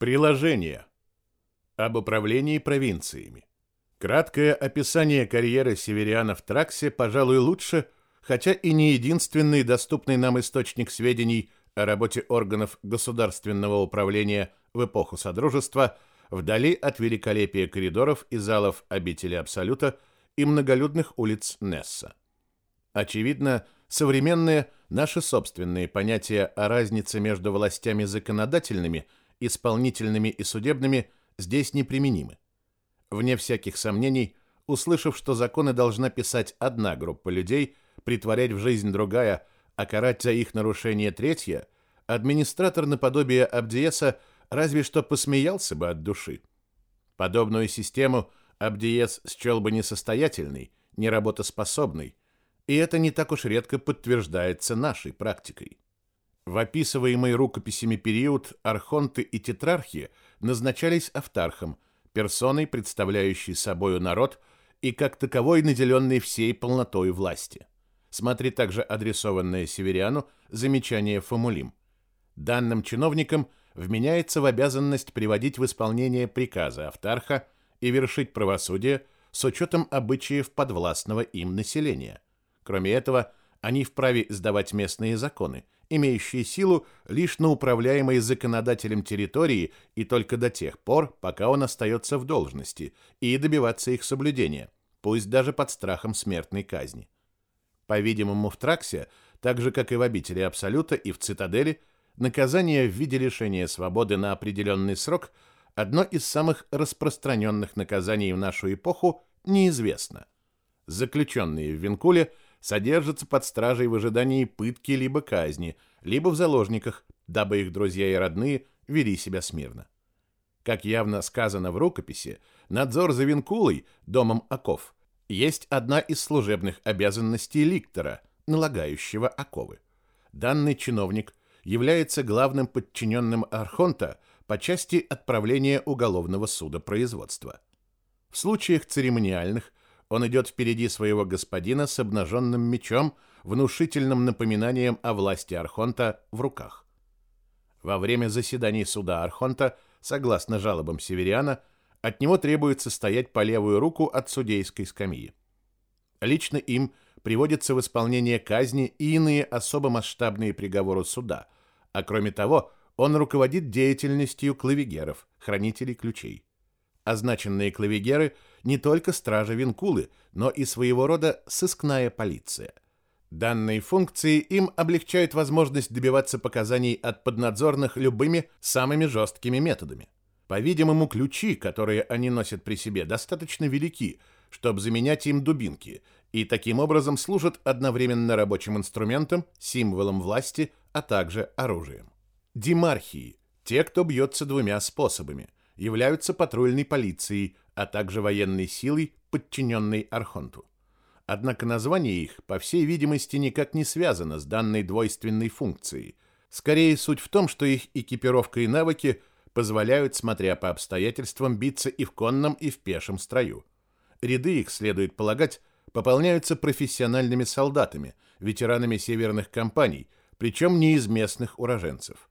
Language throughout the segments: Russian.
Приложение. Об управлении провинциями. Краткое описание карьеры северяна в Траксе, пожалуй, лучше, хотя и не единственный доступный нам источник сведений о работе органов государственного управления в эпоху Содружества вдали от великолепия коридоров и залов обители Абсолюта и многолюдных улиц Несса. Очевидно, современные наши собственные понятия о разнице между властями законодательными, исполнительными и судебными здесь неприменимы. Вне всяких сомнений, услышав, что законы должна писать одна группа людей, притворять в жизнь другая, а карать за их нарушение третья, администратор наподобие Абдиеса разве что посмеялся бы от души. Подобную систему Абдиес счел бы несостоятельной, неработоспособной, и это не так уж редко подтверждается нашей практикой. В описываемый рукописями период архонты и тетрархи назначались автархом – персоной, представляющей собою народ и как таковой наделенной всей полнотой власти. Смотри также адресованное Северяну замечание Фомулим. Данным чиновникам вменяется в обязанность приводить в исполнение приказы Автарха и вершить правосудие с учетом обычаев подвластного им населения. Кроме этого, они вправе сдавать местные законы – имеющие силу лишь на управляемой законодателем территории и только до тех пор, пока он остается в должности, и добиваться их соблюдения, пусть даже под страхом смертной казни. По-видимому, в Траксе, так же как и в обители Абсолюта и в Цитадели, наказание в виде лишения свободы на определенный срок одно из самых распространенных наказаний в нашу эпоху неизвестно. Заключенные в Винкуле – содержатся под стражей в ожидании пытки либо казни, либо в заложниках, дабы их друзья и родные вели себя смирно. Как явно сказано в рукописи, надзор за Винкулой, домом оков, есть одна из служебных обязанностей ликтора, налагающего оковы. Данный чиновник является главным подчиненным Архонта по части отправления уголовного суда производства. В случаях церемониальных он идет впереди своего господина с обнаженным мечом, внушительным напоминанием о власти Архонта в руках. Во время заседаний суда Архонта, согласно жалобам Севериана, от него требуется стоять по левую руку от судейской скамьи. Лично им приводятся в исполнение казни и иные особо масштабные приговоры суда, а кроме того, он руководит деятельностью клавигеров, хранителей ключей. Означенные клавигеры – не только стража Винкулы, но и своего рода сыскная полиция. Данные функции им облегчают возможность добиваться показаний от поднадзорных любыми самыми жесткими методами. По-видимому, ключи, которые они носят при себе, достаточно велики, чтобы заменять им дубинки, и таким образом служат одновременно рабочим инструментом, символом власти, а также оружием. Демархии – те, кто бьется двумя способами – являются патрульной полицией, а также военной силой, подчиненной Архонту. Однако название их, по всей видимости, никак не связано с данной двойственной функцией. Скорее, суть в том, что их экипировка и навыки позволяют, смотря по обстоятельствам, биться и в конном, и в пешем строю. Ряды их, следует полагать, пополняются профессиональными солдатами, ветеранами северных кампаний, причем не из местных уроженцев.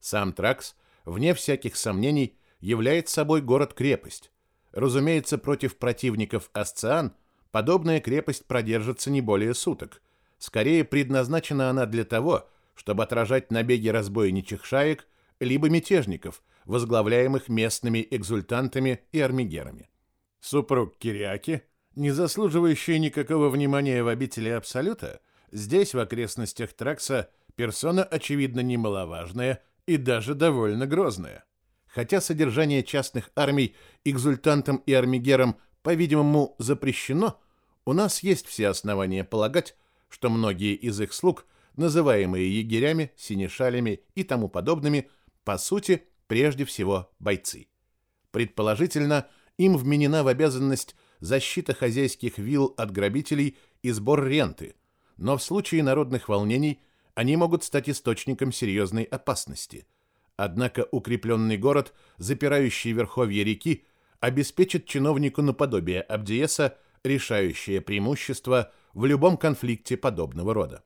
Сам Тракс, вне всяких сомнений, является собой город-крепость, Разумеется, против противников Асциан подобная крепость продержится не более суток. Скорее, предназначена она для того, чтобы отражать набеги разбойничьих шаек либо мятежников, возглавляемых местными экзультантами и армигерами. Супруг Кириаки, не заслуживающий никакого внимания в обители Абсолюта, здесь, в окрестностях Тракса, персона, очевидно, немаловажная и даже довольно грозная. Хотя содержание частных армий экзультантам и армигерам, по-видимому, запрещено, у нас есть все основания полагать, что многие из их слуг, называемые егерями, синешалями и тому подобными, по сути, прежде всего бойцы. Предположительно, им вменена в обязанность защита хозяйских вилл от грабителей и сбор ренты, но в случае народных волнений они могут стать источником серьезной опасности – Однако укрепленный город, запирающий верховье реки, обеспечит чиновнику наподобие Абдиеса решающее преимущество в любом конфликте подобного рода.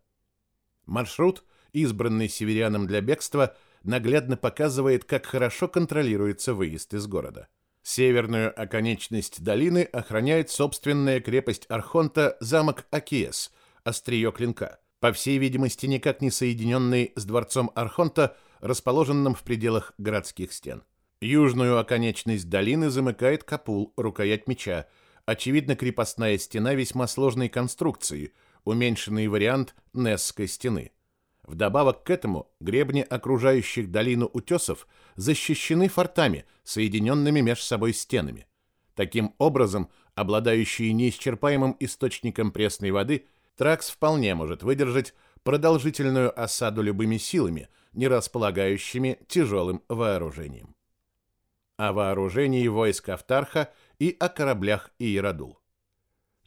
Маршрут, избранный северянам для бегства, наглядно показывает, как хорошо контролируется выезд из города. Северную оконечность долины охраняет собственная крепость Архонта замок Акиес, острие клинка, по всей видимости никак не соединенный с дворцом Архонта, расположенным в пределах городских стен. Южную оконечность долины замыкает Капул, рукоять меча, очевидно крепостная стена весьма сложной конструкции, уменьшенный вариант Несской стены. Вдобавок к этому гребни окружающих долину утесов защищены фортами, соединенными между собой стенами. Таким образом, обладающие неисчерпаемым источником пресной воды, Тракс вполне может выдержать продолжительную осаду любыми силами, не располагающими тяжелым вооружением. О вооружении войск Автарха и о кораблях Иерадул.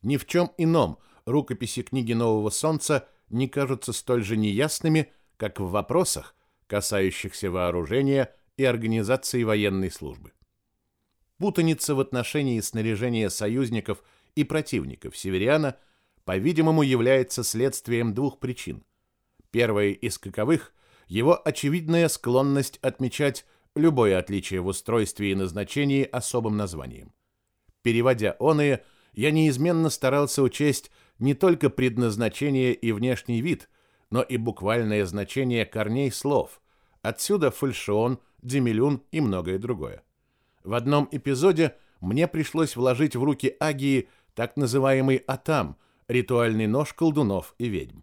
Ни в чем ином рукописи книги Нового Солнца – не кажутся столь же неясными, как в вопросах, касающихся вооружения и организации военной службы. Путаница в отношении снаряжения союзников и противников Севериана, по-видимому, является следствием двух причин. Первая из каковых – его очевидная склонность отмечать любое отличие в устройстве и назначении особым названием. Переводя оные, я неизменно старался учесть не только предназначение и внешний вид, но и буквальное значение корней слов. Отсюда фальшион, демилюн и многое другое. В одном эпизоде мне пришлось вложить в руки Агии так называемый атам, ритуальный нож колдунов и ведьм.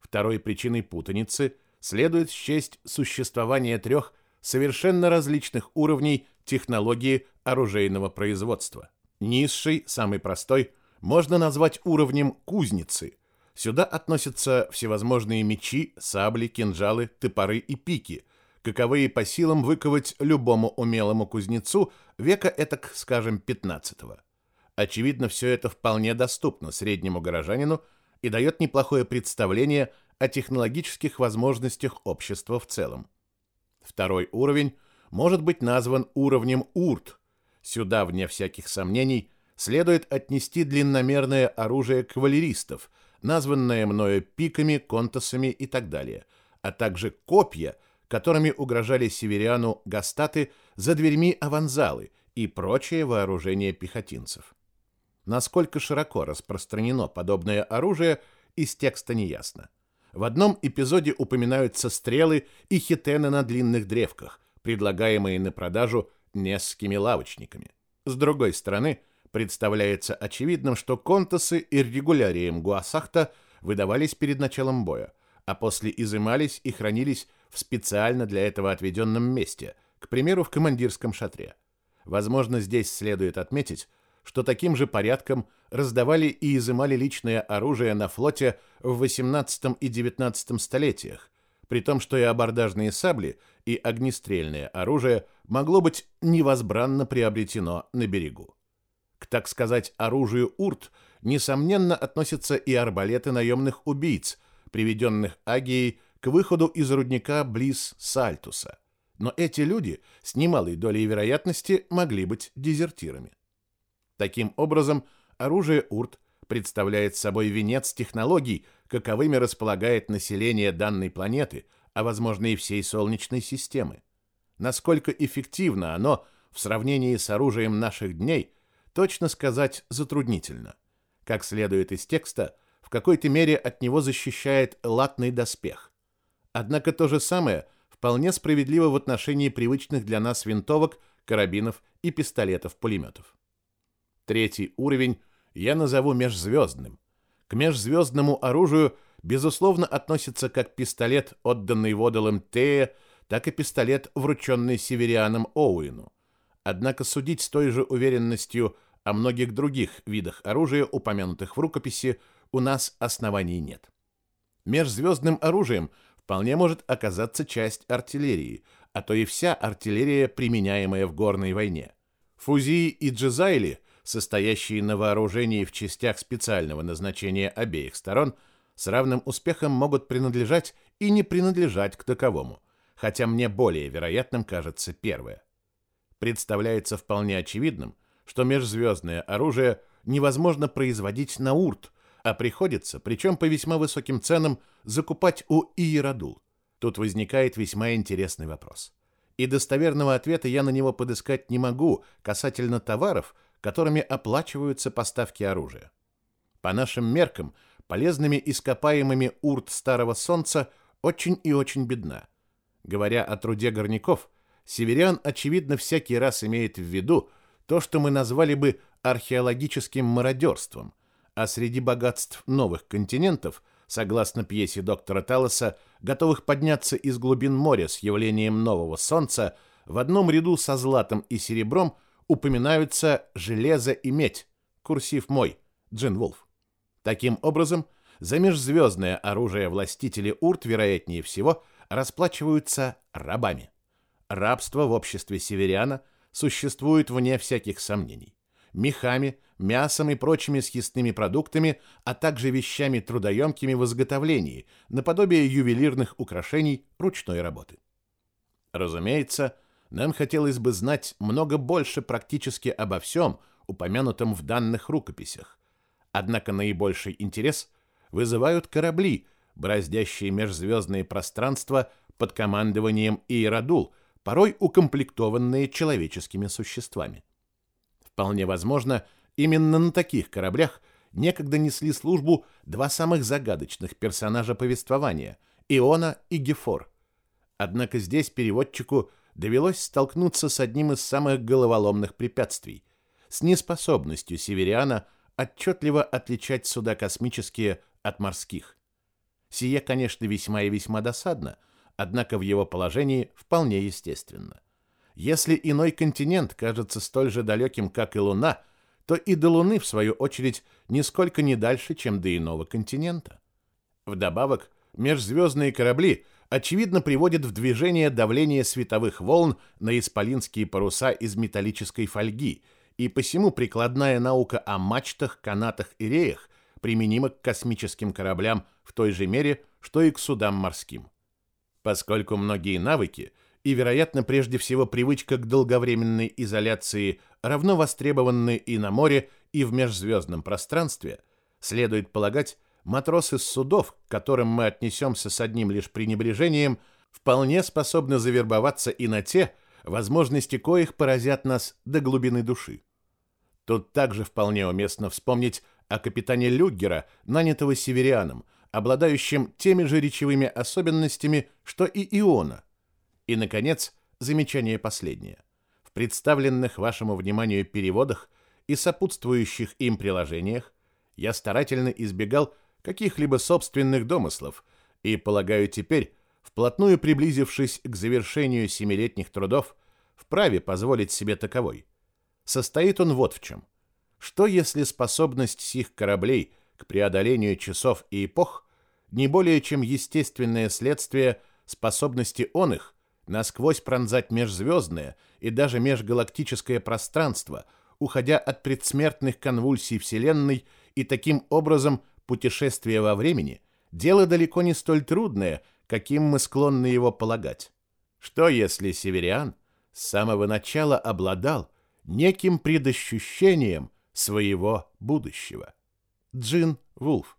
Второй причиной путаницы следует счесть существование трех совершенно различных уровней технологии оружейного производства. Низший, самый простой – можно назвать уровнем кузницы. Сюда относятся всевозможные мечи, сабли, кинжалы, топоры и пики, каковые по силам выковать любому умелому кузнецу века этак, скажем, 15-го. Очевидно, все это вполне доступно среднему горожанину и дает неплохое представление о технологических возможностях общества в целом. Второй уровень может быть назван уровнем урт. Сюда, вне всяких сомнений, следует отнести длинномерное оружие кавалеристов, названное мною пиками, контасами и так далее, а также копья, которыми угрожали северяну гастаты за дверьми аванзалы и прочее вооружение пехотинцев. Насколько широко распространено подобное оружие, из текста не ясно. В одном эпизоде упоминаются стрелы и хитены на длинных древках, предлагаемые на продажу несколькими лавочниками. С другой стороны, представляется очевидным, что контасы и регулярием Гуасахта выдавались перед началом боя, а после изымались и хранились в специально для этого отведенном месте, к примеру, в командирском шатре. Возможно, здесь следует отметить, что таким же порядком раздавали и изымали личное оружие на флоте в XVIII и XIX столетиях, при том, что и абордажные сабли, и огнестрельное оружие могло быть невозбранно приобретено на берегу. К, так сказать, оружию урт, несомненно, относятся и арбалеты наемных убийц, приведенных Агией к выходу из рудника близ Сальтуса. Но эти люди с немалой долей вероятности могли быть дезертирами. Таким образом, оружие урт представляет собой венец технологий, каковыми располагает население данной планеты, а возможно и всей Солнечной системы. Насколько эффективно оно в сравнении с оружием наших дней – точно сказать затруднительно. Как следует из текста, в какой-то мере от него защищает латный доспех. Однако то же самое вполне справедливо в отношении привычных для нас винтовок, карабинов и пистолетов-пулеметов. Третий уровень я назову межзвездным. К межзвездному оружию безусловно относится как пистолет, отданный Водолом Тея, так и пистолет, врученный северианом Оуэну. Однако судить с той же уверенностью о многих других видах оружия, упомянутых в рукописи, у нас оснований нет. Межзвездным оружием вполне может оказаться часть артиллерии, а то и вся артиллерия, применяемая в горной войне. Фузии и джезайли, состоящие на вооружении в частях специального назначения обеих сторон, с равным успехом могут принадлежать и не принадлежать к таковому, хотя мне более вероятным кажется первое представляется вполне очевидным, что межзвездное оружие невозможно производить на урт, а приходится, причем по весьма высоким ценам, закупать у Иерадул. Тут возникает весьма интересный вопрос. И достоверного ответа я на него подыскать не могу касательно товаров, которыми оплачиваются поставки оружия. По нашим меркам, полезными ископаемыми урт Старого Солнца очень и очень бедна. Говоря о труде горняков, Северян, очевидно, всякий раз имеет в виду то, что мы назвали бы археологическим мародерством, а среди богатств новых континентов, согласно пьесе доктора Талоса, готовых подняться из глубин моря с явлением нового солнца, в одном ряду со златом и серебром упоминаются железо и медь, курсив мой, Джин Вулф. Таким образом, за межзвездное оружие властители Урт, вероятнее всего, расплачиваются рабами. Рабство в обществе северяна существует вне всяких сомнений. Мехами, мясом и прочими съестными продуктами, а также вещами трудоемкими в изготовлении, наподобие ювелирных украшений ручной работы. Разумеется, нам хотелось бы знать много больше практически обо всем, упомянутом в данных рукописях. Однако наибольший интерес вызывают корабли, браздящие межзвездные пространства под командованием Иерадул, порой укомплектованные человеческими существами. Вполне возможно, именно на таких кораблях некогда несли службу два самых загадочных персонажа повествования – Иона и Гефор. Однако здесь переводчику довелось столкнуться с одним из самых головоломных препятствий – с неспособностью северяна отчетливо отличать суда космические от морских. Сие, конечно, весьма и весьма досадно, однако в его положении вполне естественно – если иной континент кажется столь же далеким, как и Луна, то и до Луны, в свою очередь, нисколько не дальше, чем до иного континента. Вдобавок, межзвездные корабли, очевидно, приводят в движение давление световых волн на исполинские паруса из металлической фольги, и посему прикладная наука о мачтах, канатах и реях применима к космическим кораблям в той же мере, что и к судам морским. Поскольку многие навыки – и, вероятно, прежде всего привычка к долговременной изоляции, равно востребованной и на море, и в межзвездном пространстве, следует полагать, матросы с судов, к которым мы отнесемся с одним лишь пренебрежением, вполне способны завербоваться и на те, возможности коих поразят нас до глубины души. Тут также вполне уместно вспомнить о капитане Люггера, нанятого северианом, обладающим теми же речевыми особенностями, что и Иона – и, наконец, замечание последнее. В представленных вашему вниманию переводах и сопутствующих им приложениях я старательно избегал каких-либо собственных домыслов и, полагаю, теперь, вплотную приблизившись к завершению семилетних трудов, вправе позволить себе таковой. Состоит он вот в чем. Что если способность сих кораблей к преодолению часов и эпох не более чем естественное следствие способности он их насквозь пронзать межзвездное и даже межгалактическое пространство, уходя от предсмертных конвульсий Вселенной и таким образом путешествие во времени – дело далеко не столь трудное, каким мы склонны его полагать. Что если Севериан с самого начала обладал неким предощущением своего будущего? Джин Вулф